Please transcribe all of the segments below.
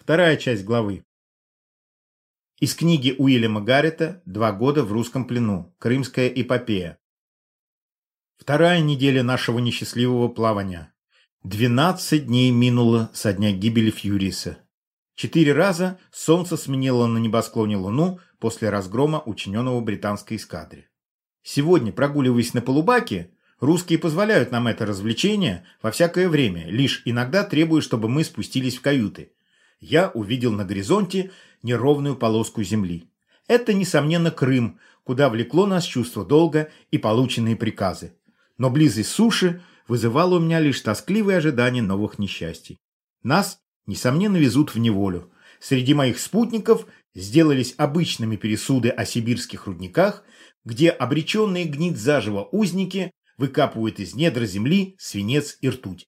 Вторая часть главы. Из книги Уильяма Гаррета «Два года в русском плену. Крымская эпопея». Вторая неделя нашего несчастливого плавания. Двенадцать дней минуло со дня гибели Фьюриса. Четыре раза солнце сменило на небосклоне луну после разгрома, учиненного британской эскадре. Сегодня, прогуливаясь на полубаке, русские позволяют нам это развлечение во всякое время, лишь иногда требуя, чтобы мы спустились в каюты. Я увидел на горизонте неровную полоску земли. Это, несомненно, Крым, куда влекло нас чувство долга и полученные приказы. Но близость суши вызывала у меня лишь тоскливое ожидание новых несчастий. Нас несомненно, везут в неволю. Среди моих спутников сделались обычными пересуды о сибирских рудниках, где обреченные гнить заживо узники выкапывают из недр земли свинец и ртуть.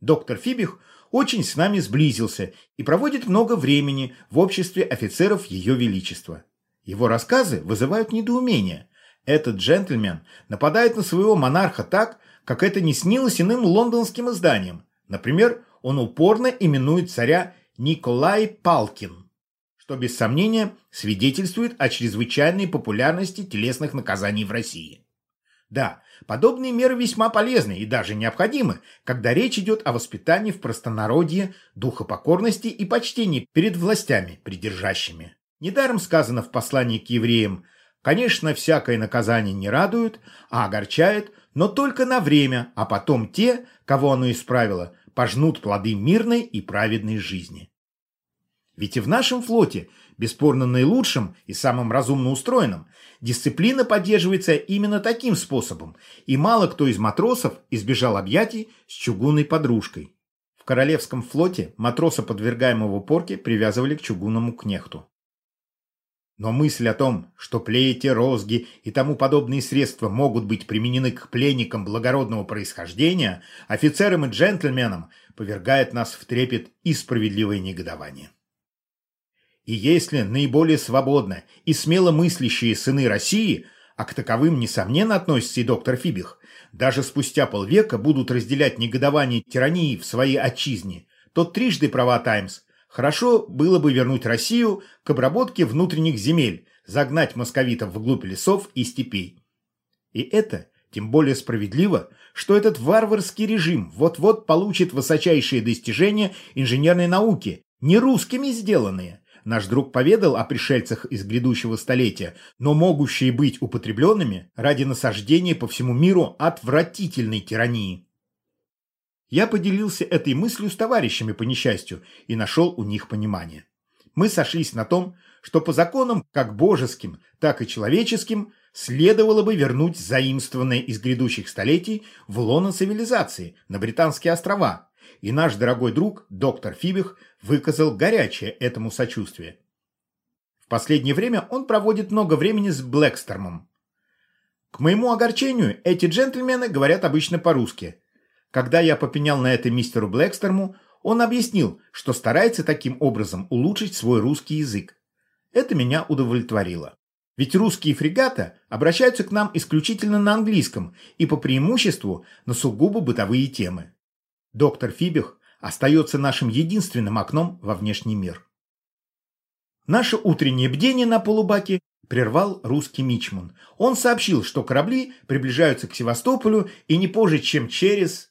Доктор Фибих очень с нами сблизился и проводит много времени в обществе офицеров Ее Величества. Его рассказы вызывают недоумение. Этот джентльмен нападает на своего монарха так, как это не снилось иным лондонским изданиям. Например, он упорно именует царя Николай Палкин, что без сомнения свидетельствует о чрезвычайной популярности телесных наказаний в России. Да, подобные меры весьма полезны и даже необходимы, когда речь идет о воспитании в простонародье духа покорности и почтения перед властями придержащими. Недаром сказано в послании к евреям «Конечно, всякое наказание не радует, а огорчает, но только на время, а потом те, кого оно исправило, пожнут плоды мирной и праведной жизни. Ведь и в нашем флоте, бесспорно наилучшим и самым разумно устроенным, дисциплина поддерживается именно таким способом, и мало кто из матросов избежал объятий с чугунной подружкой. В Королевском флоте матроса, подвергаемого порке, привязывали к чугунному кнехту. Но мысль о том, что плети, розги и тому подобные средства могут быть применены к пленникам благородного происхождения, офицерам и джентльменам, повергает нас в трепет и справедливое негодование. И если наиболее свободно и смело мыслящие сыны России, а к таковым, несомненно, относится и доктор Фибих, даже спустя полвека будут разделять негодование тирании в своей отчизне, то трижды права «Таймс» Хорошо было бы вернуть Россию к обработке внутренних земель, загнать московитов вглубь лесов и степей. И это тем более справедливо, что этот варварский режим вот-вот получит высочайшие достижения инженерной науки, не русскими сделанные. Наш друг поведал о пришельцах из грядущего столетия, но могущие быть употребленными ради насаждения по всему миру отвратительной тирании. Я поделился этой мыслью с товарищами по несчастью и нашел у них понимание. Мы сошлись на том, что по законам как божеским, так и человеческим следовало бы вернуть заимствованное из грядущих столетий в лоно цивилизации на Британские острова, и наш дорогой друг, доктор Фибих, выказал горячее этому сочувствие. В последнее время он проводит много времени с Блэкстормом. К моему огорчению, эти джентльмены говорят обычно по-русски – когда я попенял на это мистеру Блэкстерму, он объяснил, что старается таким образом улучшить свой русский язык. Это меня удовлетворило. Ведь русские фрегаты обращаются к нам исключительно на английском и по преимуществу на сугубо бытовые темы. Доктор Фибих остается нашим единственным окном во внешний мир. Наше утреннее бдение на полубаке прервал русский мичман. Он сообщил, что корабли приближаются к Севастополю и не позже, чем через